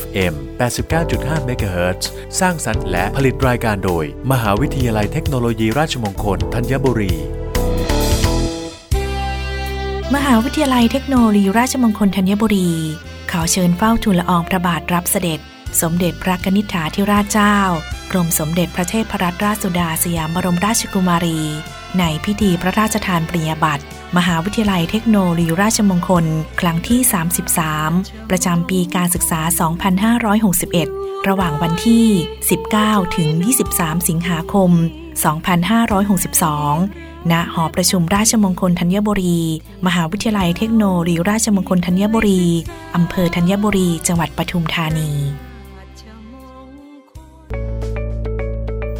FM 89.5 MHz สร้างสรรค์และผลิตรายการโดย มหาวิทยาลัยเทคโนโลยีราชมงคลธัญบุรี มหาวิทยาลัยเทคโนโลยีราชมงคลธัญบุรี ขอเชิญเฝ้าทูลละอองพระบาทรับเสด็จ สมเด็จพระนิษฐาธิราชเจ้า รมสมเด็จพระเทพรัตนราชสุดาสยามบรมราชกุมารี ในพิธีพระราชทานปริญญาบัตรมหาวิทยาลัยเทคโนโลยีราชมงคล ครั้งที่ 33 ประจำปีการศึกษา 2561 ระหว่างวันที่ 19 ถึง 23 สิงหาคม 2562 ณ หอประชุมราชมงคลธัญบุรี มหาวิทยาลัยเทคโนโลยีราชมงคลธัญบุรี อำเภอธัญบุรี จังหวัดปทุมธานี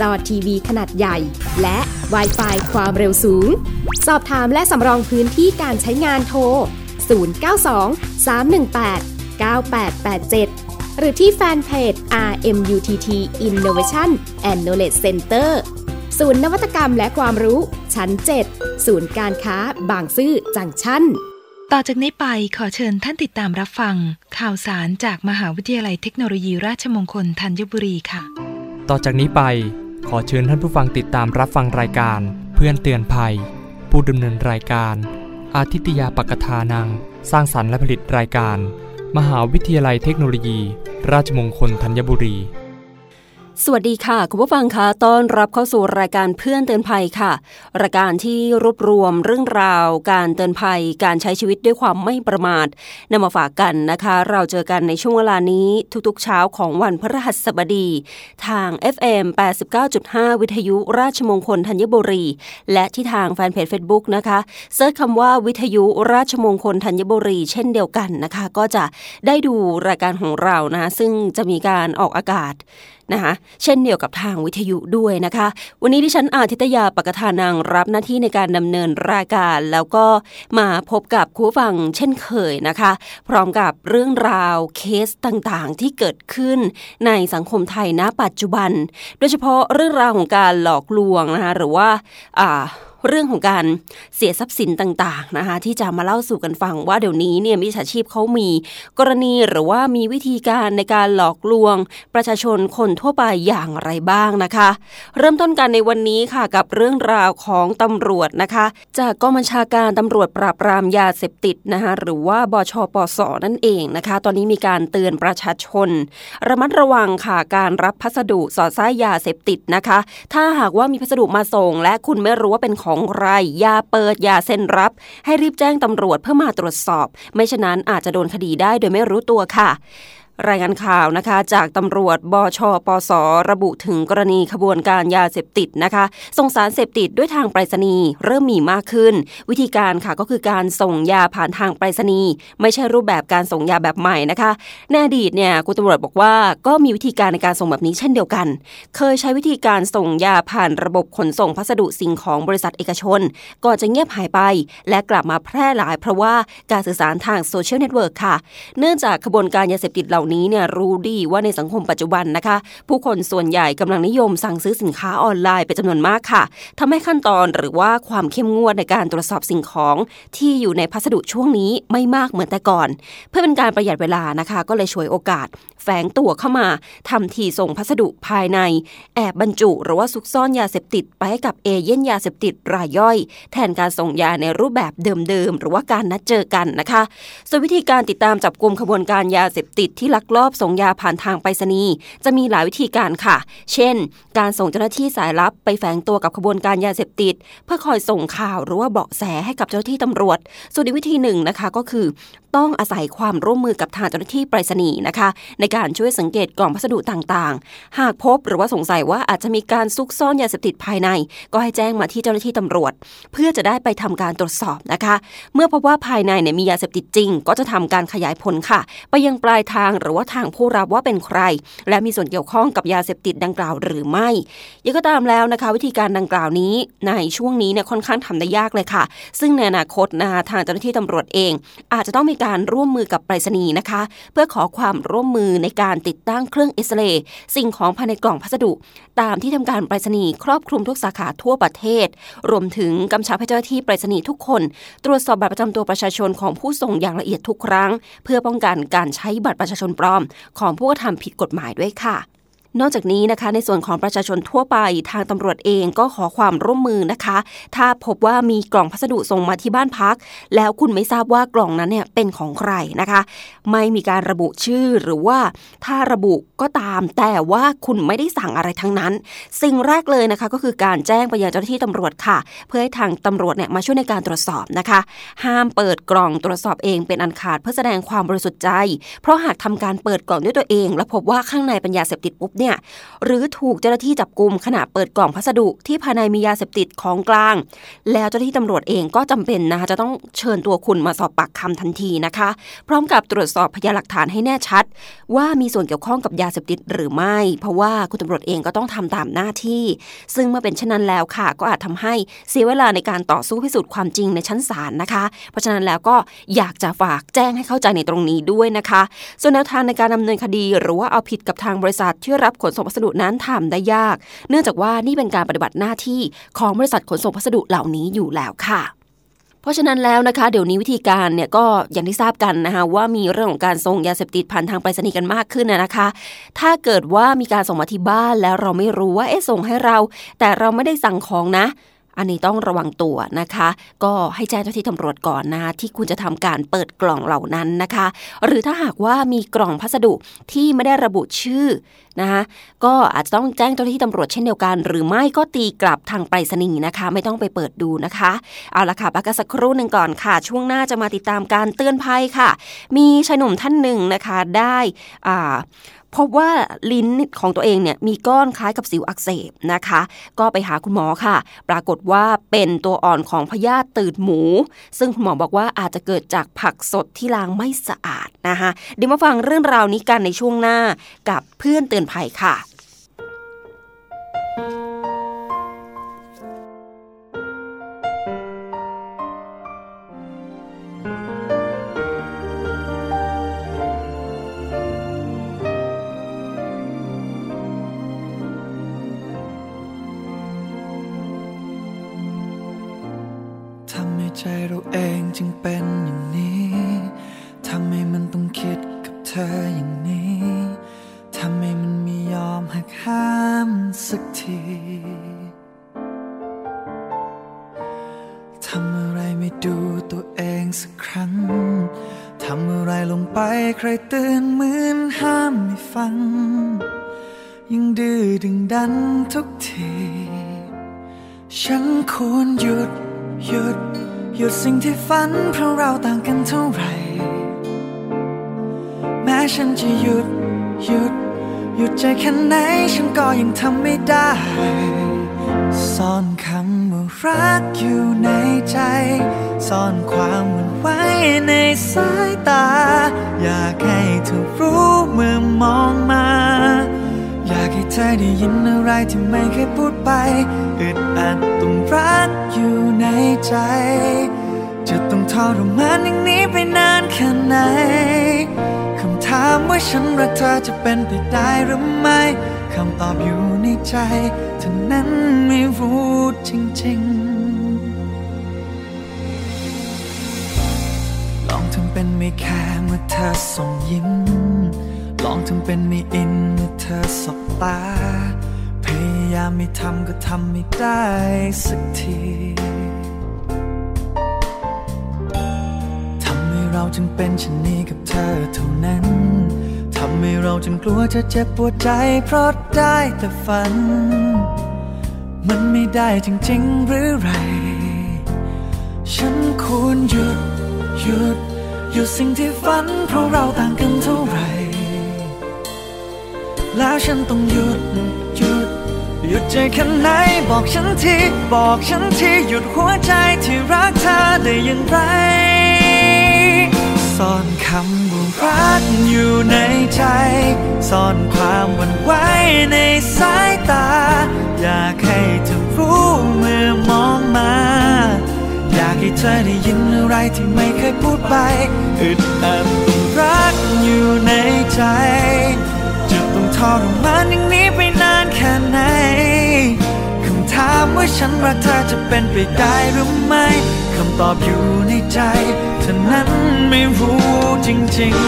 จอทีวีขนาดใหญ่ และ w i ไฟความเร็วสูง สอบถามและสำรองพื้นที่การใช้งานโทร 092 318 9887 หรือที่แฟนเพจ RMUTT Innovation and Knowledge Center ศูนย์นวัตกรรมและความรู้ชั้น 7 ศูนย์การค้าบางซื่อจังชั้นต่อจากนี้ไปขอเชิญท่านติดตามรับฟัง ข่าวสารจากมหาวิทยาลัยเทคโนโลยีราชมงคลธัญบุรีค่ะ ต่อจากนี้ไป ขอเชิญท่านผู้ฟังติดตามรับฟังรายการ เพื่อนเตือนภัย ผู้ดำเนินรายการ อาทิตยาปกทานัง สร้างสรรค์และผลิตรายการ มหาวิทยาลัยเทคโนโลยี ราชมงคลธัญบุรี สวัสดีค่ะ คุณผู้ฟังคะต้อนรับเข้าสู่รายการเพื่อนเตือนภัยค่ะ รายการที่รวบรวมเรื่องราว การเตือนภัย การใช้ชีวิตด้วยความไม่ประมาทนำมาฝากกันนะคะ เราเจอกันในช่วงเวลานี้ทุกๆเช้าของวันพฤหัสบดี ทาง FM 89.5 วิทยุราชมงคลธัญบุรี และที่ทางแฟนเพจ Facebook นะคะเซิร์ชคำว่าวิทยุราชมงคลธัญบุรี เช่นเดียวกันนะคะ ก็จะได้ดูรายการของเรานะซึ่งจะมีการออกอากาศ นะคะเช่นเดียวกับทางวิทยุด้วยนะคะ วันนี้ที่ฉันอาทิตยาปกทานังรับหน้าที่ในการดำเนินรายการ แล้วก็มาพบกับคูฟังเช่นเคยนะคะ พร้อมกับเรื่องราวเคสต่างๆ ที่เกิดขึ้นในสังคมไทยณปัจจุบัน โดยเฉพาะเรื่องราวของการหลอกลวงนะคะหรือว่าอ่า เรื่องของการเสียทรัพย์สินต่างๆนะคะที่จะมาเล่าสู่กันฟังว่าเดี๋ยวนี้เนี่ยมิจฉาชีพเขามีกรณีหรือว่ามีวิธีการในการหลอกลวง ประชาชนคนทั่วไปอย่างไรบ้างนะคะ เริ่มต้นกันในวันนี้ค่ะกับเรื่องราวของตำรวจนะคะ จากกองบัญชาการตำรวจปราบปรามยาเสพติดนะคะหรือว่าบชปสนั่นเองนะคะ ตอนนี้มีการเตือนประชาชน ระมัดระวังค่ะการรับพัสดุสอดไส้ยาเสพติดนะคะ ถ้าหากว่ามีพัสดุมาส่ง และคุณไม่รู้ว่าเป็นของใคร อย่าเปิด อย่าเซ็นรับ ให้รีบแจ้งตำรวจเพื่อมาตรวจสอบ ไม่ฉะนั้นอาจจะโดนคดีได้โดยไม่รู้ตัวค่ะ รายงานข่าวนะคะ จากตำรวจบชปสระบุถึงกรณีขบวนการยาเสพติดนะคะส่งสารเสพติดด้วยทางไปรษณีย์เริ่มมีมากขึ้น วิธีการค่ะก็คือการส่งยาผ่านทางไปรษณีย์ไม่ใช่รูปแบบการส่งยาแบบใหม่นะคะในอดีตเนี่ยคุณตำรวจบอกว่าก็มีวิธีการในการส่งแบบนี้เช่นเดียวกัน เคยใช้วิธีการส่งยาผ่านระบบขนส่งพัสดุสิ่งของบริษัทเอกชนก่อนจะเงียบหายไป และกลับมาแพร่หลาย เพราะว่าการสื่อสารทางโซเชียลเน็ตเวิร์กค่ะ เนื่องจากขบวนการยาเสพติดเหล่านี้เนี่ยรู้ดีว่าในสังคมปัจจุบันนะคะ ผู้คนส่วนใหญ่กำลังนิยมสั่งซื้อสินค้าออนไลน์เป็นจำนวนมากค่ะทำให้ขั้นตอนหรือว่าความเข้มงวดในการตรวจสอบสิ่งของ ที่อยู่ในพัสดุช่วงนี้ไม่มากเหมือนแต่ก่อน เพื่อเป็นการประหยัดเวลานะคะ ก็เลยฉวยโอกาส แฝงตัวเข้ามาทำทีส่งพัสดุภายใน แอบบรรจุ หรือว่าซุกซ่อนยาเสพติดไปให้กับเอเย่นยาเสพติดรายย่อย แทนการส่งยาในรูปแบบเดิมๆหรือว่าการนัดเจอกันนะคะส่วนวิธีการติดตามจับกลุ่มขบวนการยาเสพติดที่ลักลอบส่งยาผ่านทางไปรษณีย์จะมีหลายวิธีการค่ะ เช่น การส่งเจ้าหน้าที่สายลับไปแฝงตัวกับขบวนการยาเสพติด เพื่อคอยส่งข่าวหรือว่าเบาะแสให้กับเจ้าหน้าที่ตำรวจ ส่วนอีกวิธีหนึ่งนะคะก็คือต้องอาศัยความร่วมมือกับทางเจ้าหน้าที่ไปรษณีย์นะคะ ในการช่วยสังเกตกล่องพัสดุต่างๆ หากพบหรือว่าสงสัยว่าอาจจะมีการซุกซ่อนยาเสพติดภายใน ก็ให้แจ้งมาที่เจ้าหน้าที่ตำรวจ เพื่อจะได้ไปทำการตรวจสอบนะคะ เมื่อพบว่าภายในเนี่ยมียาเสพติดจริง ก็จะทำการขยายผลค่ะ ไปยังปลายทางหรือว่าทางผู้รับว่าเป็นใคร และมีส่วนเกี่ยวข้องกับยาเสพติดดังกล่าวหรือไม่ยังก็ตามแล้วนะคะ วิธีการดังกล่าวนี้ในช่วงนี้เนี่ยค่อนข้างทำได้ยากเลยค่ะ ซึ่งในอนาคตนะคะทางเจ้าหน้าที่ตำรวจเอง อาจจะต้องมีการร่วมมือกับไปรษณีย์นะคะ เพื่อขอความร่วมมือในการติดตั้งเครื่องเอ็กซเรย์สิ่งของภายในกล่องพัสดุ ตามที่ทำการไปรษณีย์ครอบคลุมทุกสาขาทั่วประเทศ รวมถึงกำชับให้เจ้าหน้าที่ไปรษณีย์ทุกคน ตรวจสอบบัตรประจำตัวประชาชนของผู้ส่งอย่างละเอียดทุกครั้ง เพื่อป้องกันการใช้บัตรประชาชนปลอม ของผู้กระทำผิดกฎหมายด้วยค่ะ นอกจากนี้นะคะในส่วนของประชาชนทั่วไปทางตำรวจเองก็ขอความร่วมมือนะคะ ถ้าพบว่ามีกล่องพัสดุส่งมาที่บ้านพัก แล้วคุณไม่ทราบว่ากล่องนั้นเนี่ยเป็นของใครนะคะ ไม่มีการระบุชื่อหรือว่าถ้าระบุก็ตาม แต่ว่าคุณไม่ได้สั่งอะไรทั้งนั้น สิ่งแรกเลยนะคะก็คือการแจ้งไปยังเจ้าหน้าที่ตำรวจค่ะ เพื่อให้ทางตำรวจเนี่ยมาช่วยในการตรวจสอบนะคะ ห้ามเปิดกล่องตรวจสอบเองเป็นอันขาดเพื่อแสดงความบริสุทธิ์ใจ เพราะหากทำการเปิดกล่องด้วยตัวเอง แล้วพบว่าข้างในเป็นยาเสพติดปุ๊บเนี่ยหรือถูกเจ้าหน้าที่จับกลุ่มขณะเปิดกล่องพัสดุที่ภายในมียาเสพติดของกลาง แล้วเจ้าหน้าที่ตำรวจเองก็จำเป็นนะคะจะต้องเชิญตัวคุณมาสอบปากคำทันทีนะคะ พร้อมกับตรวจสอบพยานหลักฐานให้แน่ชัด ว่ามีส่วนเกี่ยวข้องกับยาเสพติดหรือไม่ เพราะว่าคุณตำรวจเองก็ต้องทำตามหน้าที่ ซึ่งเมื่อเป็นเช่นนั้นแล้วค่ะ ก็อาจทำให้เสียเวลาในการต่อสู้พิสูจน์ความจริงในชั้นศาลนะคะ เพราะฉะนั้นแล้วก็อยากจะฝากแจ้งให้เข้าใจในตรงนี้ด้วยนะคะ ส่วนแนวทางในการดำเนินคดี หรือว่าเอาผิดกับทางบริษัทที่รับขนส่งพัสดุนั้นทำได้ยาก เนื่องจากว่านี่เป็นการปฏิบัติหน้าที่ของบริษัทขนส่งพัสดุเหล่านี้อยู่แล้วค่ะเพราะฉะนั้นแล้วนะคะ เดี๋ยวนี้วิธีการเนี่ยก็อย่างที่ทราบกันนะคะว่ามีเรื่องของการส่งยาเสพติดผ่านทางไปรษณีย์กันมากขึ้นนะนะคะ ถ้าเกิดว่ามีการส่งมาที่บ้านแล้วเราไม่รู้ว่าเอ๊ะส่งให้เรา แต่เราไม่ได้สั่งของนะ อันนี้ต้องระวังตัวนะคะ ก็ให้แจ้งเจ้าที่ตำรวจก่อนนะที่คุณจะทำการเปิดกล่องเหล่านั้นนะคะ หรือถ้าหากว่ามีกล่องพัสดุที่ไม่ได้ระบุชื่อนะคะก็อาจจะต้องแจ้งเจ้าหน้าที่ตำรวจเช่นเดียวกัน หรือไม่ก็ตีกลับทางไปรษณีย์นะคะ ไม่ต้องไปเปิดดูนะคะ เอาละค่ะพักกันสักครู่หนึ่งก่อนค่ะ ช่วงหน้าจะมาติดตามการเตือนภัยค่ะ มีชายหนุ่มท่านหนึ่งนะคะได้อ่า พบว่าลิ้นของตัวเองเนี่ยมีก้อนคล้ายกับสิวอักเสบนะคะ ก็ไปหาคุณหมอค่ะ ปรากฏว่าเป็นตัวอ่อนของพยาธิตืดหมู ซึ่งคุณหมอบอกว่าอาจจะเกิดจากผักสดที่ล้างไม่สะอาดนะคะเดี๋ยวมาฟังเรื่องราวนี้กันในช่วงหน้ากับเพื่อนเตือนภัยค่ะ ใครเตือนเหมือนห้ามไม่ฟัง ยังดื้อดึงดันทุกที ฉันควรหยุดหยุด หยุดสิ่งที่ฝันเพราะเราต่างกันเท่าไหร่ แม้ฉันจะหยุดหยุด หยุดใจแค่ไหนฉันก็ยังทำไม่ได้ ซ่อนคำว่ารักอยู่ในใจ ซ่อนความหวันไหวในสายตา อยากให้เธอรู้เมื่อมองมา อยากให้เธอได้ยินอะไรที่ไม่เคยพูดไปอึดอัดต้องรักอยู่ในใจ จะต้องทรมานอย่างนี้ไปนานแค่ไหนคำถามว่าฉันรักเธอจะเป็นไปได้หรือไม่ำตอบอยู่ในใจเธอนั้นไม่รู้จริงๆ ลองทำเป็นไม่แค่เมื่อเธอส่งยิ้ม ลองทำเป็นไม่อินเมื่อเธอสบตา พยายามไม่ทำก็ทำไม่ได้สักทีทำให้เราจึงเป็นชนนี้กับเธอเท่านั้น ทำให้เราจึงกลัวจะเจ็บปวดใจ เพราะได้แต่ฝัน มันไม่ได้จริง ๆ หรือไร ฉันควรหยุดหยุดหยุดสิ่งที่ฝัน เพราะเราต่างกันเท่าไหร่ แล้วฉันต้องหยุดหยุดหยุดใจแค่ไหนบอกฉันทีบอกฉันทีหยุดหัวใจที่รักเธอได้อย่างไรซ่อนคำ ว่ารักอยู่ในใจ ซ่อนความหวั่นไหวในสายตา อยากให้เธอรู้เมื่อมองมา อยากให้เธอได้ยินอะไรที่ไม่เคยพูดไป อึดอัดต้องรักอยู่ในใจจะต้องทรมานอย่างนี้ไปนานแค่ไหน คำถามว่าฉันรักเธอจะเป็นไปได้หรือไม่ คำตอบอยู่ในใจเธอนั้นไม่รู้จริงๆ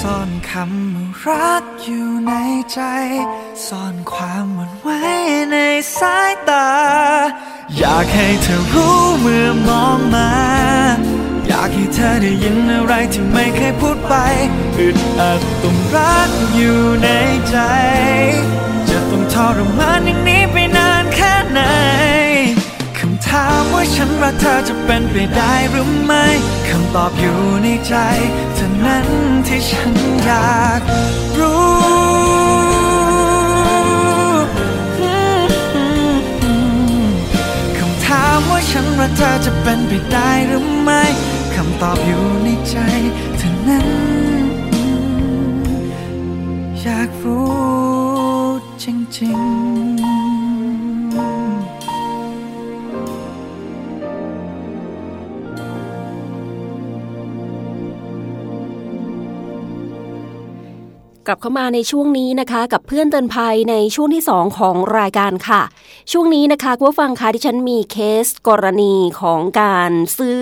ซ่อนคำรักอยู่ในใจ ซ่อนความหวั่นไหวในสายตา อยากให้เธอรู้เมื่อมองมา อยากให้เธอได้ยินอะไรที่ไม่เคยพูดไปอึดอัดต้องรักอยู่ในใจ จะต้องทรมานอย่างนี้ไปนานแค่ไหนคำถามว่าฉันรักเธอจะเป็นไปได้หรือไม่คำตอบอยู่ในใจเท่านั้นที่ฉันอยากรู้คำถามว่าฉันรักเธอจะเป็นไปได้หรือไม่ำตอบอยู่ในใจเท่านั้น อยากรู้จริงๆกลับเข้ามาในช่วงนี้นะคะ กับเพื่อนเตือนภัยในช่วงที่ 2 ของรายการค่ะ ช่วงนี้นะคะคุณผู้ฟังคะที่ฉันมีเคสกรณีของการซื้อ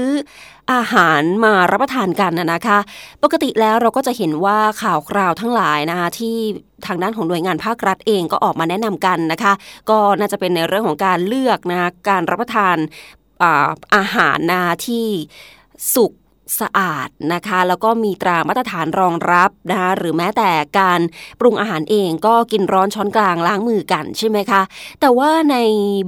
อาหารมารับประทานกันนะนะคะ ปกติแล้วเราก็จะเห็นว่าข่าวคราวทั้งหลายนะคะที่ทางด้านของหน่วยงานภาครัฐเองก็ออกมาแนะนำกันนะคะ ก็น่าจะเป็นในเรื่องของการเลือกนะคะการรับประทานอาอาหารนะคะที่สุก สะอาดนะคะ แล้วก็มีตรามาตรฐานรองรับนะคะหรือแม้แต่การปรุงอาหารเองก็กินร้อนช้อนกลางล้างมือกันใช่ไหมคะ แต่ว่าใน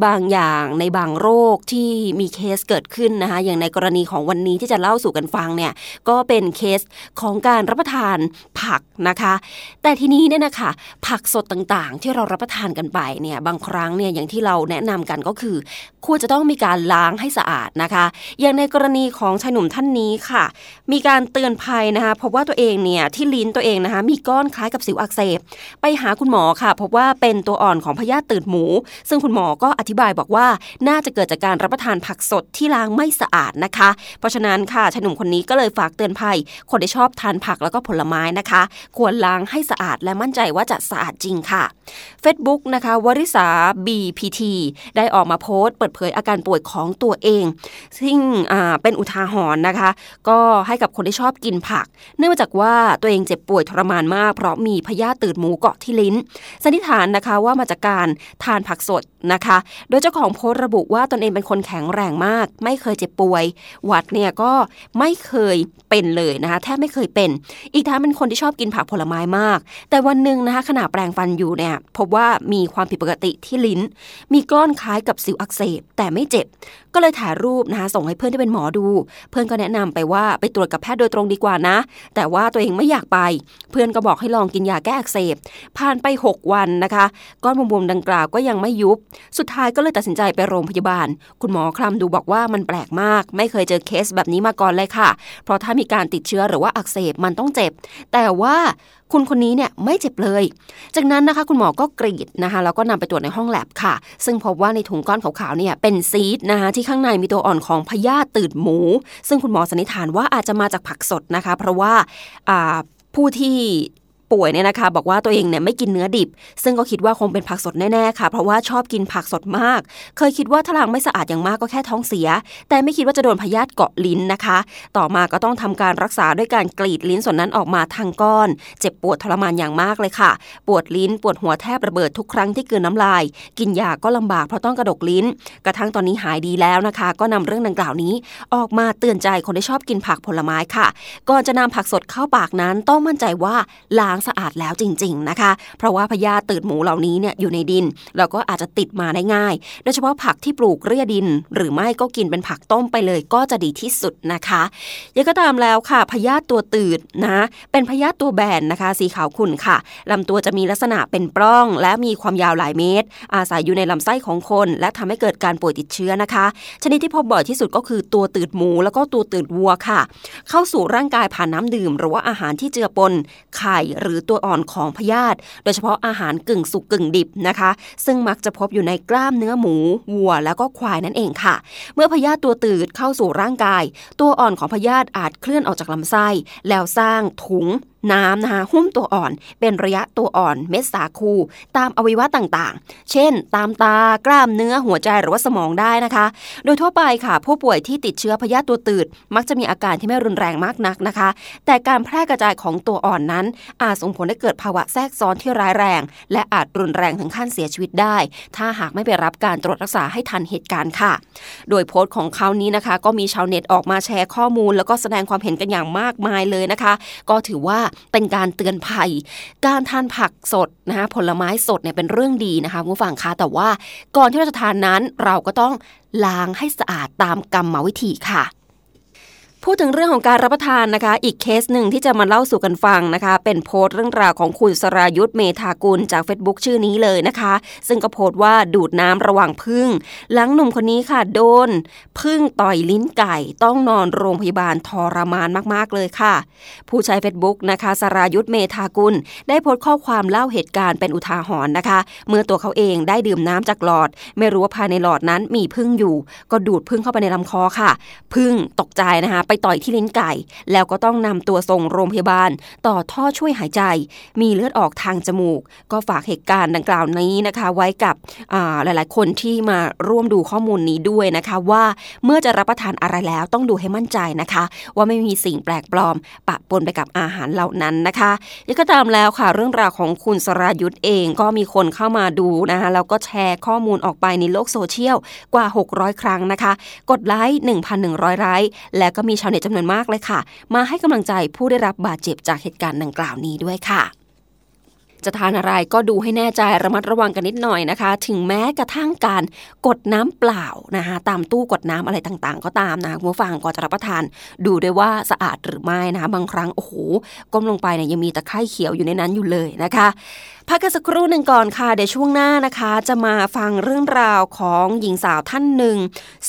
บางอย่างในบางโรคที่มีเคสเกิดขึ้นนะคะอย่างในกรณีของวันนี้ที่จะเล่าสู่กันฟังเนี่ยก็เป็นเคสของการรับประทานผักนะคะ แต่ทีนี้เนี่ยนะคะผักสดต่างๆ ที่เรารับประทานกันไปเนี่ยบางครั้งเนี่ยอย่างที่เราแนะนำกันก็คือ ควรจะต้องมีการล้างให้สะอาดนะคะ อย่างในกรณีของชายหนุ่มท่านนี้ค่ะมีการเตือนภัยนะคะพบว่าตัวเองเนี่ยที่ลิ้นตัวเองนะคะมีก้อนคล้ายกับสิวอักเสบ ไปหาคุณหมอค่ะ พบว่าเป็นตัวอ่อนของพยาธิตืดหมู ซึ่งคุณหมอก็อธิบายบอกว่าน่าจะเกิดจากการรับประทานผักสดที่ล้างไม่สะอาดนะคะ เพราะฉะนั้นค่ะชายหนุ่มคนนี้ก็เลยฝากเตือนภัย คนที่ชอบทานผักแล้วก็ผลไม้นะคะ ควรล้างให้สะอาดและมั่นใจว่าจะสะอาดจริงค่ะ Facebook นะคะวริษา BPT ได้ออกมาโพสต์เปิดเผยอาการป่วยของตัวเอง ซึ่งเป็นอุทาหรณ์นะคะก็ให้กับคนที่ชอบกินผัก เนื่องมาจากว่าตัวเองเจ็บป่วยทรมานมาก เพราะมีพยาธิตืดหมูเกาะที่ลิ้น สันนิษฐานนะคะว่ามาจากการทานผักสดนะคะ โดยเจ้าของโพสต์ระบุว่าตนเองเป็นคนแข็งแรงมาก ไม่เคยเจ็บป่วย หวัดเนี่ยก็ไม่เคยเป็นเลยนะคะแทบไม่เคยเป็น อีกทั้งเป็นคนที่ชอบกินผักผลไม้มาก แต่วันหนึ่งนะคะขณะแปรงฟันอยู่เนี่ยพบว่ามีความผิดปกติที่ลิ้น มีก้อนคล้ายกับสิวอักเสบแต่ไม่เจ็บ ก็เลยถ่ายรูปนะคะส่งให้เพื่อนที่เป็นหมอดู เพื่อนก็แนะนำไปว่าว่าไปตรวจกับแพทย์โดยตรงดีกว่านะ แต่ว่าตัวเองไม่อยากไป เพื่อนก็บอกให้ลองกินยาแก้อักเสบ ผ่านไป 6 วันนะคะก้อนบวมๆดังกล่าวก็ยังไม่ยุบ สุดท้ายก็เลยตัดสินใจไปโรงพยาบาล คุณหมอคลำดูบอกว่ามันแปลกมาก ไม่เคยเจอเคสแบบนี้มาก่อนเลยค่ะ เพราะถ้ามีการติดเชื้อหรือว่าอักเสบมันต้องเจ็บ แต่ว่าคุณคนนี้เนี่ยไม่เจ็บเลย จากนั้นนะคะคุณหมอก็กรีดนะคะแล้วก็นำไปตรวจในห้องแลบค่ะ ซึ่งพบว่าในถุงก้อนขาวๆเนี่ยเป็นซีดนะคะที่ข้างในมีตัวอ่อนของพยาธิตืดหมู ซึ่งคุณหมอสันนิษฐานว่าอาจจะมาจากผักสดนะคะ เพราะว่าอ่าผู้ที่ ป่วยเนี่ยนะคะบอกว่าตัวเองเนี่ยไม่กินเนื้อดิบ ซึ่งก็คิดว่าคงเป็นผักสดแน่ๆค่ะ เพราะว่าชอบกินผักสดมาก เคยคิดว่าถ้าล้างไม่สะอาดอย่างมากก็แค่ท้องเสีย แต่ไม่คิดว่าจะโดนพยาธิเกาะลิ้นนะคะ ต่อมาก็ต้องทำการรักษาด้วยการกรีดลิ้นส่วนนั้นออกมาทางก้อน เจ็บปวดทรมานอย่างมากเลยค่ะ ปวดลิ้นปวดหัวแทบระเบิดทุกครั้งที่กินน้ำลาย กินยาก็ลำบากเพราะต้องกระดกลิ้น กระทั่งตอนนี้หายดีแล้วนะคะ ก็นำเรื่องดังกล่าวนี้ ออกมาเตือนใจคนที่ชอบกินผักผลไม้ค่ะ ก่อนจะนำผักสดเข้าปากนั้นต้องมั่นใจว่าล้างสะอาดแล้วจริง ๆนะคะ เพราะว่าพยาธิตืดหมูเหล่านี้เนี่ยอยู่ในดินแล้วก็อาจจะติดมาได้ง่าย โดยเฉพาะผักที่ปลูกเรียดิน หรือไม่ก็กินเป็นผักต้มไปเลยก็จะดีที่สุดนะคะยังก็ตามแล้วค่ะพยาธิตัวตืดนะเป็นพยาธิตัวแบนนะคะ สีขาวขุ่นค่ะลำตัวจะมีลักษณะเป็นปล้อง และมีความยาวหลายเมตร อาศัยอยู่ในลำไส้ของคน และทำให้เกิดการป่วยติดเชื้อนะคะ ชนิดที่พบบ่อยที่สุดก็คือตัวตืดหมู แล้วก็ตัวตืดวัวค่ะ เข้าสู่ร่างกายผ่านน้ำดื่ม หรือว่าอาหารที่เจือปนไข่หรือตัวอ่อนของพยาธิโดยเฉพาะอาหารกึ่งสุกกึ่งดิบนะคะ ซึ่งมักจะพบอยู่ในกล้ามเนื้อหมูวัว แล้วก็ควายนั่นเองค่ะ เมื่อพยาธิตัวตืดเข้าสู่ร่างกาย ตัวอ่อนของพยาธิอาจเคลื่อนออกจากลำไส้แล้วสร้างถุง น้ำนะคะหุ้มตัวอ่อน เป็นระยะตัวอ่อน เม็ดสาคู ตามอวัยวะต่างๆ เช่น ตามตากล้ามเนื้อหัวใจหรือว่าสมองได้นะคะ โดยทั่วไปค่ะผู้ป่วยที่ติดเชื้อพยาธิตัวตืด มักจะมีอาการที่ไม่รุนแรงมากนักนะคะ แต่การแพร่กระจายของตัวอ่อนนั้น อาจส่งผลให้เกิดภาวะแทรกซ้อนที่ร้ายแรง และอาจรุนแรงถึงขั้นเสียชีวิตได้ ถ้าหากไม่ไปรับการตรวจรักษาให้ทันเหตุการณ์ค่ะ โดยโพสต์ของเขานี้นะคะ ก็มีชาวเน็ตออกมาแชร์ข้อมูล แล้วก็แสดงความเห็นกันอย่างมากมายเลยนะคะ ก็ถือว่าเป็นการเตือนภัย การทานผักสดนะคะผลไม้สดเนี่ยเป็นเรื่องดีนะคะผู้ฟังคะแต่ว่าก่อนที่เราจะทานนั้นเราก็ต้องล้างให้สะอาดตามกรรมวิธีค่ะ พูดถึงเรื่องของการรับประทานนะคะ อีกเคสหนึ่งที่จะมาเล่าสู่กันฟังนะคะ เป็นโพสต์เรื่องราวของคุณสรายุทธเมธากุลจาก Facebook ชื่อนี้เลยนะคะ ซึ่งก็โพสต์ว่าดูดน้ำระหว่างพึ่ง หลังหนุ่มคนนี้ค่ะ โดนพึ่งต่อยลิ้นไก่ ต้องนอนโรงพยาบาลทรมานมากๆเลยค่ะ ผู้ใช้ Facebook นะคะสรายุทธเมธากุล ได้โพสต์ข้อความเล่าเหตุการณ์เป็นอุทาหรณ์นะคะ เมื่อตัวเขาเองได้ดื่มน้ำจากหลอด ไม่รู้ว่าภายในหลอดนั้นมีพึ่งอยู่ ก็ดูดพึ่งเข้าไปในลำคอค่ะ พึ่งตกใจนะคะไปต่อยที่ลิ้นไก่ แล้วก็ต้องนำตัวส่งโรงพยาบาล ต่อท่อช่วยหายใจ มีเลือดออกทางจมูก ก็ฝากเหตุการณ์ดังกล่าวนี้นะคะ ไว้กับหลายๆ คนที่มาร่วมดูข้อมูลนี้ด้วยนะคะว่าเมื่อจะรับประทานอะไรแล้วต้องดูให้มั่นใจนะคะ ว่าไม่มีสิ่งแปลกปลอม ปะปนไปกับอาหารเหล่านั้นนะคะยังก็ตามแล้วค่ะเรื่องราวของคุณสรายุทธเองก็มีคนเข้ามาดูนะคะแล้วก็แชร์ข้อมูลออกไปในโลกโซเชียลกว่า 600 ครั้งนะคะ กดไลค์1,100 ไลค์และก็มีาวเน็ตจำนวนมากเลยค่ะ มาให้กำลังใจผู้ได้รับบาดเจ็บจากเหตุการณ์ดังกล่าวนี้ด้วยค่ะจะทานอะไรก็ดูให้แน่ใจระมัดระวังกันนิดหน่อยนะคะ ถึงแม้กระทั่งการกดน้ำเปล่านะคะตามตู้กดน้ำอะไรต่างๆ ก็ตามนะคุณผู้ฟังก่อนจะรับประทาน ดูด้วยว่าสะอาดหรือไม่นะคะบางครั้งโอ้โหก้มลงไปเนี่ยยังมีตะไคร่เขียวอยู่ในนั้นอยู่เลยนะคะพักกันสักครู่หนึ่งก่อนค่ะ เดี๋ยวช่วงหน้านะคะ จะมาฟังเรื่องราวของหญิงสาวท่านหนึ่ง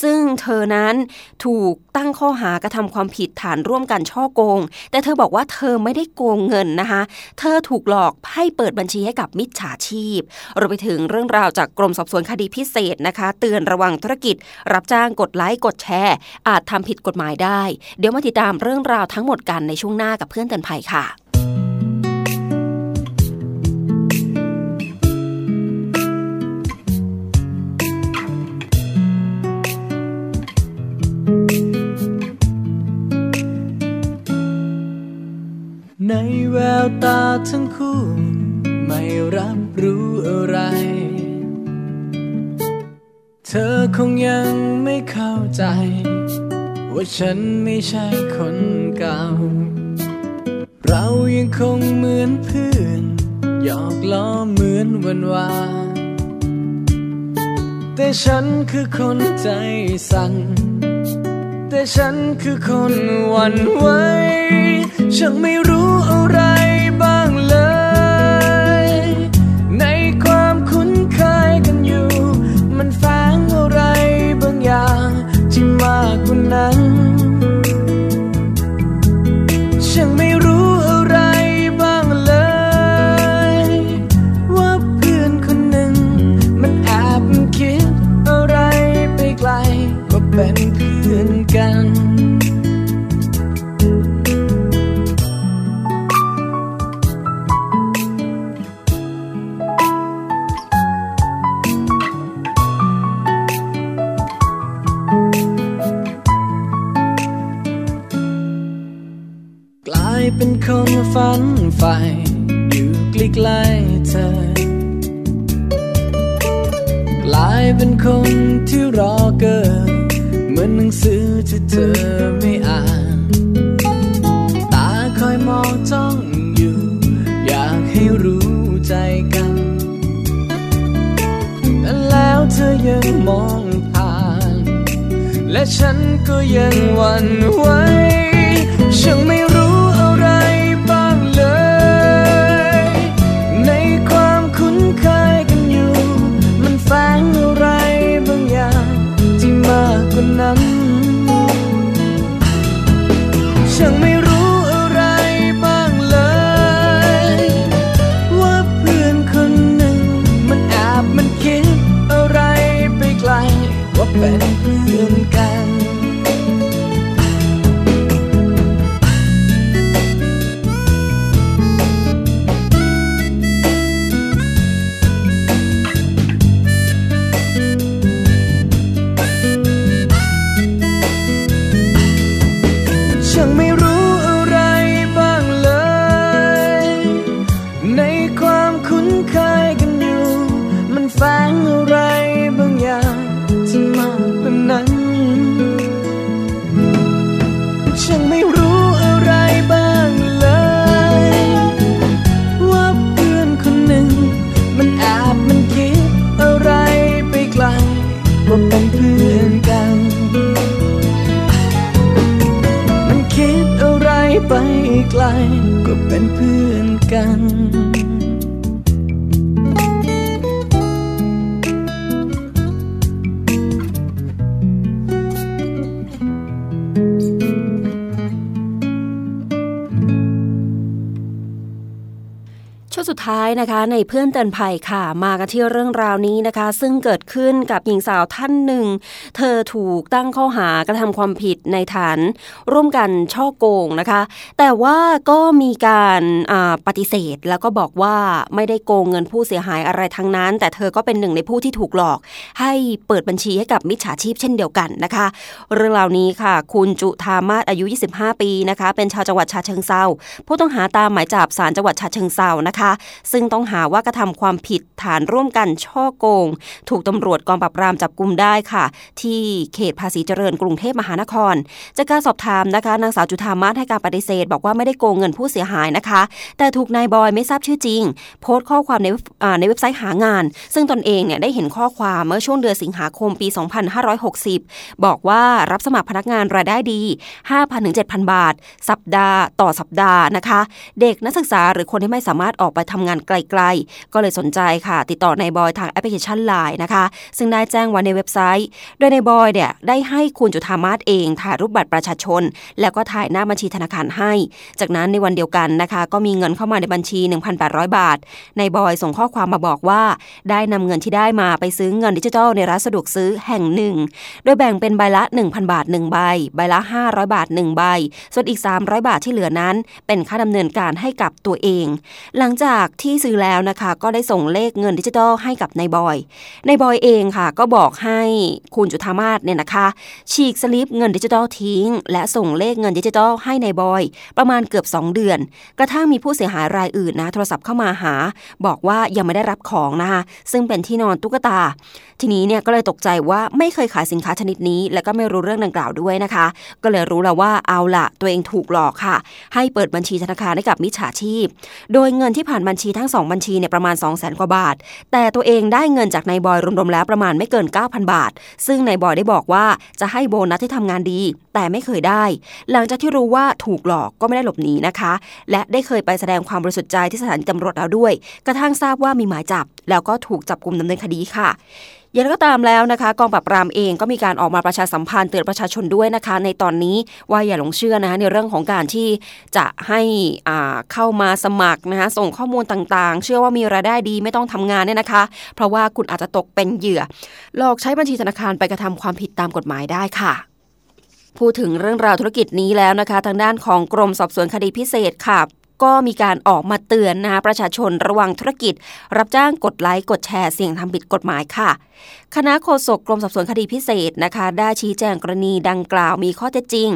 ซึ่งเธอนั้นถูกตั้งข้อหากระทำความผิดฐานร่วมกันช่อโกง แต่เธอบอกว่าเธอไม่ได้โกงเงินนะคะ เธอถูกหลอกให้เปิดบัญชีให้กับมิจฉาชีพเรวมไปถึงเรื่องราวจากกรมสอบสวนคดีพิเศษนะคะ เตือนระวังธุรกิจ รับจ้างกดไลค์กดแชร์ อาจทำผิดกฎหมายได้ เดี๋ยวมาติดตามเรื่องราวทั้งหมดกันในช่วงหน้ากับเพื่อนเตือนภัยค่ะ ในแววตาทั้งคู่ ไม่รับรู้อะไร เธอคงยังไม่เข้าใจ ว่าฉันไม่ใช่คนเก่า เรายังคงเหมือนเพื่อนหยอกล้อเหมือนวันวานแต่ฉันคือคนใจสั่น แต่ฉันคือคนหวั่นไหว ฉันไม่รู้อะไร ใกล้เธอ กลายเป็นคนที่รอเกินเหมือนหนังสือที่เธอไม่อ่าน ตาคอยมองจ้องอยู่ อยากให้รู้ใจกันแต่แล้วเธอยังมองผ่าน และฉันก็ยังหวั่นไหวฉันไม่รู้ ท้ายนะคะ ในเพื่อนเตือนภัยค่ะ มากันที่เรื่องราวนี้นะคะ ซึ่งเกิดขึ้นกับหญิงสาวท่านหนึ่ง เธอถูกตั้งข้อหากระทำความผิดในฐาน ร่วมกันช่อโกงนะคะ แต่ว่าก็มีการปฏิเสธแล้วก็บอกว่าไม่ได้โกงเงินผู้เสียหายอะไรทั้งนั้น แต่เธอก็เป็นหนึ่งในผู้ที่ถูกหลอก ให้เปิดบัญชีให้กับมิจฉาชีพเช่นเดียวกันนะคะ เรื่องราวนี้ค่ะ คุณจุธามาศอายุ 25 ปีนะคะ เป็นชาวจังหวัดฉะเชิงเซาผู้ต้องหาตามหมายจับศาลจังหวัดฉะเชิงเซานะคะซึ่งต้องหาว่ากระทำความผิดฐานร่วมกันช่อโกง ถูกตำรวจกองปราบปรามจับกลุ่มได้ค่ะ ที่เขตภาษีเจริญกรุงเทพมหานคร จากการสอบถามนะคะนางสาวจุธามาศให้การปฏิเสธ บอกว่าไม่ได้โกงเงินผู้เสียหายนะคะ แต่ถูกนายบอยไม่ทราบชื่อจริง โพสต์ข้อความในในเว็บไซต์หางาน ซึ่งตนเองเนี่ยได้เห็นข้อความเมื่อช่วงเดือนสิงหาคมปี 2560 บอกว่ารับสมัครพนักงานรายได้ดี 5,000ถึง7,000 บาท สัปดาห์ต่อสัปดาห์นะคะ เด็กนักศึกษาหรือคนที่ไม่สามารถออกไปทำงานไกลๆ ก็เลยสนใจค่ะ ติดต่อนายบอยทางแอปพลิเคชัน Line นะคะ ซึ่งได้แจ้งไว้ในเว็บไซต์ โดยนายบอยเนี่ยได้ให้คุณจุธามาศเองถ่ายรูปบัตรประชาชน แล้วก็ถ่ายหน้าบัญชีธนาคารให้ จากนั้นในวันเดียวกันนะคะ ก็มีเงินเข้ามาในบัญชี 1,800 บาทนายบอยส่งข้อความมาบอกว่า ได้นำเงินที่ได้มาไปซื้อเงินดิจิทัลในร้านสะดวกซื้อแห่งหนึ่ง โดยแบ่งเป็นใบละ 1,000 บาท 1 ใบ ใบละ 500 บาท 1 ใบ ส่วนอีก 300 บาทที่เหลือนั้น เป็นค่าดำเนินการให้กับตัวเอง หลังจากที่ซื้อแล้วนะคะ ก็ได้ส่งเลขเงินดิจิทัลให้กับนายบอยนายบอยเองค่ะ ก็บอกให้คุณจุธามาศเนี่ยนะคะ ฉีกสลิปเงินดิจิทัลทิ้ง และส่งเลขเงินดิจิทัลให้นายบอย ประมาณเกือบ 2 เดือน กระทั่งมีผู้เสียหายรายอื่นนะโทรศัพท์เข้ามาหา บอกว่ายังไม่ได้รับของนะคะซึ่งเป็นที่นอนตุ๊กตา ทีนี้เนี่ยก็เลยตกใจว่าไม่เคยขายสินค้าชนิดนี้ และก็ไม่รู้เรื่องดังกล่าวด้วยนะคะ ก็เลยรู้แล้วว่าเอาละตัวเองถูกหลอกค่ะ ให้เปิดบัญชีธนาคารให้กับมิจฉาชีพ โดยเงินที่ผ่านบัญชีทั้ง 2 บัญชีเนี่ยประมาณ2 0 0 0 0 0 กว่าบาท แต่ตัวเองได้เงินจากนายบอยรวมๆแล้วประมาณไม่เกิน 9,000 บาท ซึ่งนายบอยได้บอกว่าจะให้โบนัสที่ทำงานดี แต่ไม่เคยได้ หลังจากที่รู้ว่าถูกหลอกก็ไม่ได้หลบหนีนะคะ และได้เคยไปแสดงความบริสุทธิ์ใจที่สถานีตำรวจแล้วด้วย กระทั่งทราบว่ามีหมายจับ แล้วก็ถูกจับกลุ่มดำเนินคดีค่ะ อย่างไรก็ตามแล้วนะคะ กองปราบปรามเองก็มีการออกมาประชาสัมพันธ์เตือนประชาชนด้วยนะคะ ในตอนนี้ว่าอย่าหลงเชื่อนะคะในเรื่องของการที่จะให้อ่าเข้ามาสมัครนะคะส่งข้อมูลต่างๆ เชื่อว่ามีรายได้ดีไม่ต้องทำงานเนี่ยนะคะ เพราะว่าคุณอาจจะตกเป็นเหยื่อหลอกใช้บัญชีธนาคารไปกระทำความผิดตามกฎหมายได้ค่ะพูดถึงเรื่องราวธุรกิจนี้แล้วนะคะ ทางด้านของกรมสอบสวนคดีพิเศษค่ะ ก็มีการออกมาเตือนนะคะประชาชนระวังธุรกิจ รับจ้างกดไลค์กดแชร์เสี่ยงทำผิดกฎหมายค่ะ คณะโฆษกกรมสอบสวนคดีพิเศษนะคะ ได้ชี้แจงกรณีดังกล่าวมีข้อเท็จจริง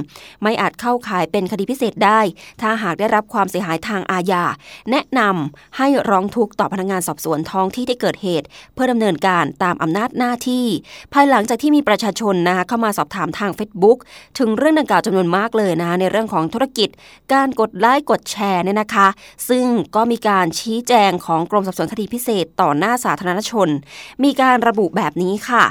ไม่อาจเข้าข่ายเป็นคดีพิเศษได้ ถ้าหากได้รับความเสียหายทางอาญาแนะนำให้ร้องทุกข์ต่อพนักงานสอบสวนท้องที่ที่เกิดเหตุ เพื่อดำเนินการตามอำนาจหน้าที่ ภายหลังจากที่มีประชาชนนะคะเข้ามาสอบถามทาง Facebook ถึงเรื่องดังกล่าวจำนวนมากเลยนะในเรื่องของธุรกิจ การกดไลค์กดแชร์เนี่ยนะคะ ซึ่งก็มีการชี้แจงของกรมสอบสวนคดีพิเศษต่อหน้าสาธารณชน มีการระบุแบบนี้ค่ะ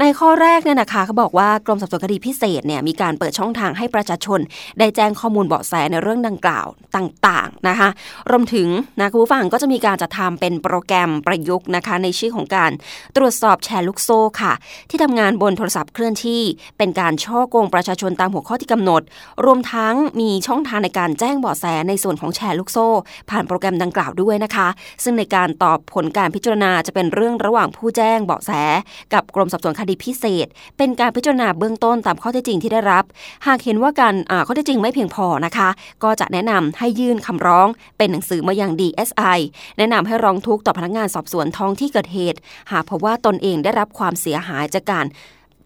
ในข้อแรกเนี่ยนะคะเขาบอกว่ากรมสอบสวนคดีพิเศษเนี่ยมีการเปิดช่องทางให้ประชาชน ได้แจ้งข้อมูลเบาะแสในเรื่องดังกล่าวต่างๆนะคะรวมถึงนะคุณผู้ฟังก็จะมีการจัดทำเป็นโปรแกรมประยุกต์นะคะ ในชื่อของการตรวจสอบแชร์ลูกโซ่ค่ะ ที่ทำงานบนโทรศัพท์เคลื่อนที่ เป็นการช่อโกงประชาชนตามหัวข้อที่กำหนด รวมทั้งมีช่องทางในการแจ้งเบาะแสในส่วนของแชร์ลูกโซ่ ผ่านโปรแกรมดังกล่าวด้วยนะคะ ซึ่งในการตอบผลการพิจารณาจะเป็นเรื่องระหว่างผู้แจ้งเบาะแส กับกรมสอบสวนคดีพิเศษ เป็นการพิจารณาเบื้องต้นตามข้อเท็จจริงที่ได้รับ หากเห็นว่าการข้อเท็จจริงไม่เพียงพอนะคะ ก็จะแนะนำให้ยื่นคำร้อง เป็นหนังสือมายัง DSI แนะนำให้ร้องทุกข์ต่อพนักงานสอบสวนท้องที่เกิดเหตุ หากพบว่าตนเองได้รับความเสียหายจากการ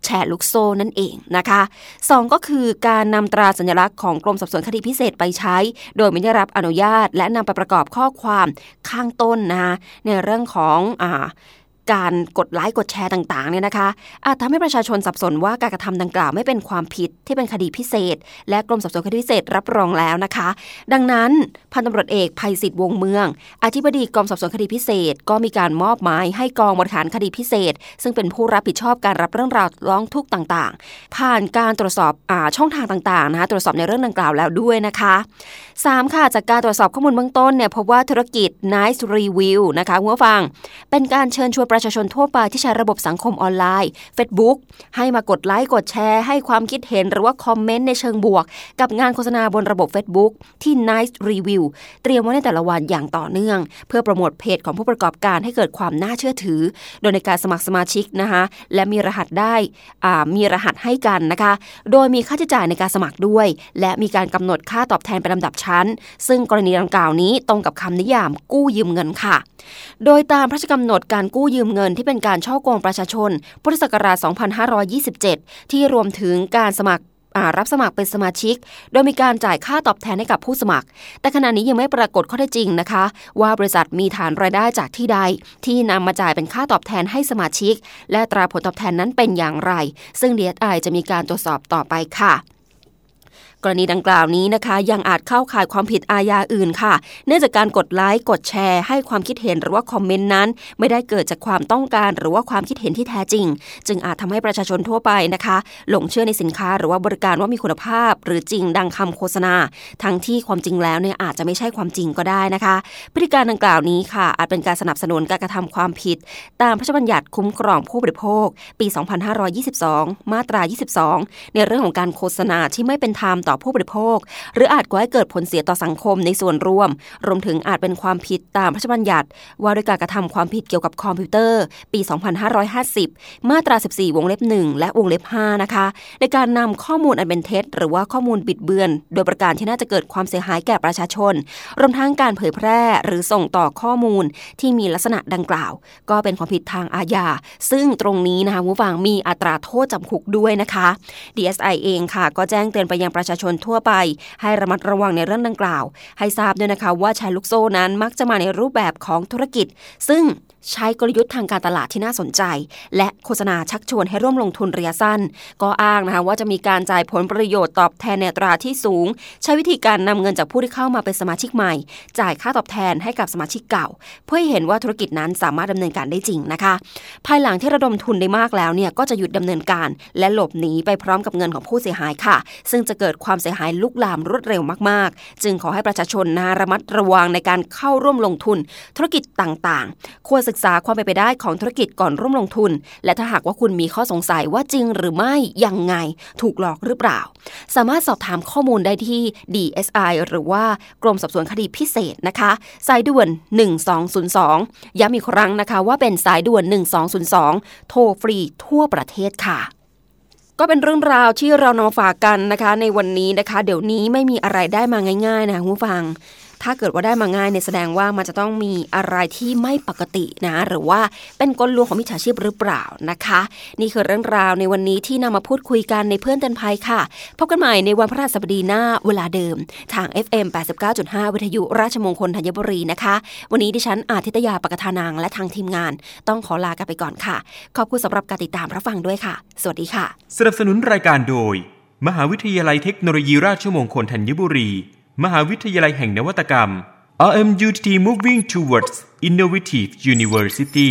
แชร์ลูกโซ่นั่นเองนะคะ 2 ก็คือการนำตราสัญลักษณ์ของกรมสอบสวนคดีพิเศษไปใช้ โดยไม่ได้รับอนุญาต และนำไปประกอบข้อความข้างต้นนะคะในเรื่องของอ่า การกดไลค์กดแชร์ต่างๆเนี่ยนะคะ อาจทำให้ประชาชนสับสนว่าการกระทำดังกล่าวไม่เป็นความผิดที่เป็นคดีพิเศษ และกรมสอบสวนคดีพิเศษรับรองแล้วนะคะ ดังนั้นพันตำรวจเอกภัยศิษฐ์วงเมือง อธิบดีกรมสอบสวนคดีพิเศษ ก็มีการมอบหมายให้กองบริหารคดีพิเศษ ซึ่งเป็นผู้รับผิดชอบการรับเรื่องราวร้องทุกข์ต่างๆ ผ่านการตรวจสอบอช่องทางต่างๆนะคะตรวจสอบในเรื่องดังกล่าวแล้วด้วยนะคะ 3 ค่ะจากการตรวจสอบข้อมูลเบื้องต้นเนี่ยพบว่าธุรกิจ Nice Review นะคะคุณผู้ฟัง เป็นการเชิญชวนประชาชนทั่วไปที่ใช้ระบบสังคมออนไลน์ Facebook ให้มากดไลค์กดแชร์ ให้ความคิดเห็นหรือว่าคอมเมนต์ในเชิงบวก กับงานโฆษณาบนระบบ Facebook ที่ Nice Review เตรียมไว้ในแต่ละวันอย่างต่อเนื่อง เพื่อโปรโมทเพจของผู้ประกอบการให้เกิดความน่าเชื่อถือ โดยในการสมัครสมาชิกนะคะและมีรหัสได้มีรหัสให้กันนะคะ โดยมีค่าใช้จ่ายในการสมัครด้วย และมีการกำหนดค่าตอบแทนเป็นลำดับชั้น ซึ่งกรณีดังกล่าวนี้ตรงกับคำนิยามกู้ยืมเงินค่ะ โดยตามพระราชกำหนดการกู้ยืมเงินที่เป็นการช่อกงประชาชน พุทธศักราช 2527 ที่รวมถึงการสมัครรับสมัครเป็นสมาชิก โดยมีการจ่ายค่าตอบแทนให้กับผู้สมัคร แต่ขณะนี้ยังไม่ปรากฏข้อเท็จจริงนะคะ ว่าบริษัทมีฐานรายได้จากที่ใด ที่นำมาจ่ายเป็นค่าตอบแทนให้สมาชิก และตราผลตอบแทนนั้นเป็นอย่างไร ซึ่ง DSI จะมีการตรวจสอบต่อไปค่ะ กรณีดังกล่าวนี้นะคะ ยังอาจเข้าข่ายความผิดอาญาอื่นค่ะ เนื่องจากการกดไลค์กดแชร์ ให้ความคิดเห็นหรือว่าคอมเมนต์นั้น ไม่ได้เกิดจากความต้องการหรือว่าความคิดเห็นที่แท้จริง จึงอาจทำให้ประชาชนทั่วไปนะคะ หลงเชื่อในสินค้าหรือว่าบริการว่ามีคุณภาพ หรือจริงดังคำโฆษณา ทั้งที่ความจริงแล้วเนี่ยอาจจะไม่ใช่ความจริงก็ได้นะคะ พฤติการดังกล่าวนี้ค่ะ อาจเป็นการสนับสนุนการกระทำความผิด ตามพระราชบัญญัติคุ้มครองผู้บริโภค ปี 2522 มาตรา 22 ในเรื่องของการโฆษณาที่ไม่เป็นธรรมต่อ่อผู้บริโภค หรืออาจก่อให้เกิดผลเสียต่อสังคมในส่วนรวม รวมถึงอาจเป็นความผิดตามพระราชบัญญัติ ว่าด้วยการกระทำความผิดเกี่ยวกับคอมพิวเตอร์ ปี 2550 มาตรา 14 วงเล็บ 1 และวงเล็บ 5 นะคะ ในการนำข้อมูลอันเป็นเท็จ หรือว่าข้อมูลบิดเบือน โดยประการที่น่าจะเกิดความเสียหายแก่ประชาชน รวมทั้งการเผยแพร่หรือส่งต่อข้อมูลที่มีลักษณะดังกล่าว ก็เป็นความผิดทางอาญา ซึ่งตรงนี้นะคะผู้ฟังมีอัตราโทษจำคุกด้วยนะคะ DSI เองค่ะ ก็แจ้งเตือนไปยังประชาชนทั่วไป ให้ระมัดระวังในเรื่องดังกล่าว ให้ทราบด้วยนะคะว่าแชร์ลูกโซ่นั้นมักจะมาในรูปแบบของธุรกิจ ซึ่งใช้กลยุทธ์ทางการตลาดที่น่าสนใจ และโฆษณาชักชวนให้ร่วมลงทุนระยะสั้น ก็อ้างนะคะว่าจะมีการจ่ายผลประโยชน์ตอบแทนในตราที่สูง ใช้วิธีการนำเงินจากผู้ที่เข้ามาเป็นสมาชิกใหม่ จ่ายค่าตอบแทนให้กับสมาชิกเก่า เพื่อให้เห็นว่าธุรกิจนั้นสามารถดำเนินการได้จริงนะคะ ภายหลังที่ระดมทุนได้มากแล้วเนี่ยก็จะหยุดดำเนินการ และหลบหนีไปพร้อมกับเงินของผู้เสียหายค่ะ ซึ่งจะเกิดความความเสียหายลุกลามรวดเร็วมากๆ จึงขอให้ประชาชนนะระมัดระวังในการเข้าร่วมลงทุน ธุรกิจต่างๆ ควรศึกษาความเป็นไปได้ของธุรกิจก่อนร่วมลงทุน และถ้าหากว่าคุณมีข้อสงสัยว่าจริงหรือไม่ยังไงถูกหลอกหรือเปล่า สามารถสอบถามข้อมูลได้ที่ DSI หรือว่ากรมสอบสวนคดีพิเศษนะคะสายด่วน 1202 ย้ำอีกครั้งนะคะว่าเป็นสายด่วน 1202 โทรฟรีทั่วประเทศค่ะ ก็เป็นเรื่องราวที่เรานำมาฝากกันนะคะ ในวันนี้นะคะ เดี๋ยวนี้ไม่มีอะไรได้มาง่ายๆนะคุณผู้ฟัง ถ้าเกิดว่าได้มาง่ายเนี่ยแสดงว่ามันจะต้องมีอะไรที่ไม่ปกตินะ หรือว่าเป็นกลลวงของมิจฉาชีพหรือเปล่านะคะ นี่คือเรื่องราวในวันนี้ที่นำมาพูดคุยกันในเพื่อนเตือนภัยค่ะ พบกันใหม่ในวันพระราชบดีหน้าเวลาเดิม ทาง FM 89.5 วิทยุราชมงคลธัญบุรีนะคะ วันนี้ดิฉันอาทิตยาปกทานางและทางทีมงาน ต้องขอลากันไปก่อนค่ะ ขอบคุณสำหรับการติดตามรับฟังด้วยค่ะ สวัสดีค่ะ สนับสนุนรายการโดย มหาวิทยาลัยเทคโนโลยีราชมงคลธัญบุรี มหาวิทยาลัยแห่งนวัตกรรม RMUTT Moving Towards Innovative University